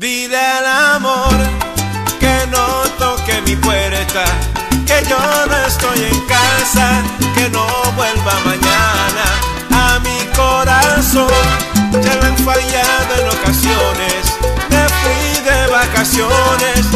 Dile al amor que no toque mi puerta, que yo no estoy en casa, que no vuelva mañana a mi corazón. Ya me han fallado en ocasiones, me fui de vacaciones